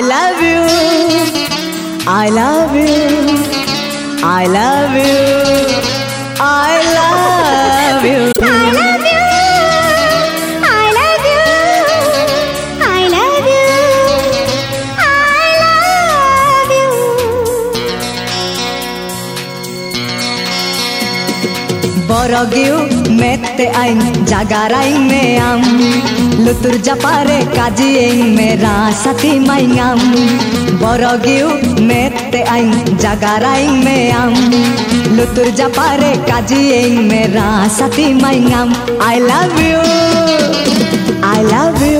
I love you. I love you. I love you. I love you. I love you. I love you. I love you. I love you. Borogiu मेते आइन जागाराई में आम। लुतुर जपारे काजी एइन मेरा साथी माइंगाम बरगियु मेते आइन जागाराई में आम। लुतुर जपारे काजी एइन मेरा साथी माइंगाम I love you I love you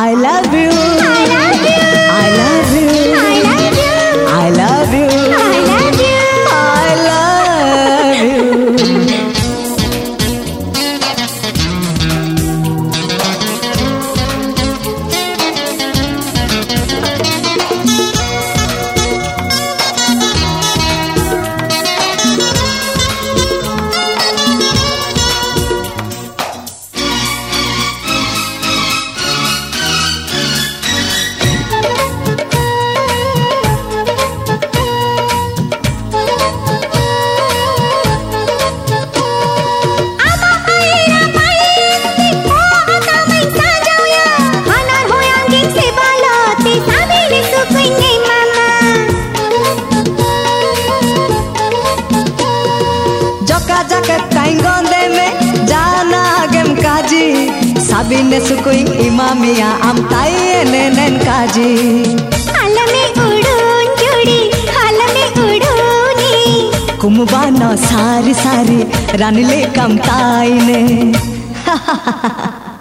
I love you. Sabine sukui imamia am tayene nen kaji Alame udun jodi alame uduni Kumubana sari sari ranile kam tayne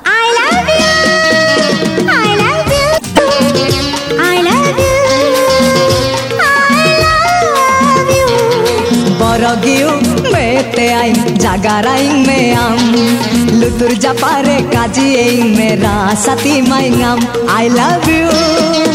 I love you I love you I love you I love you Borogiu te ain jagarain me am lutur japare kaji ein me rasati maingam i love you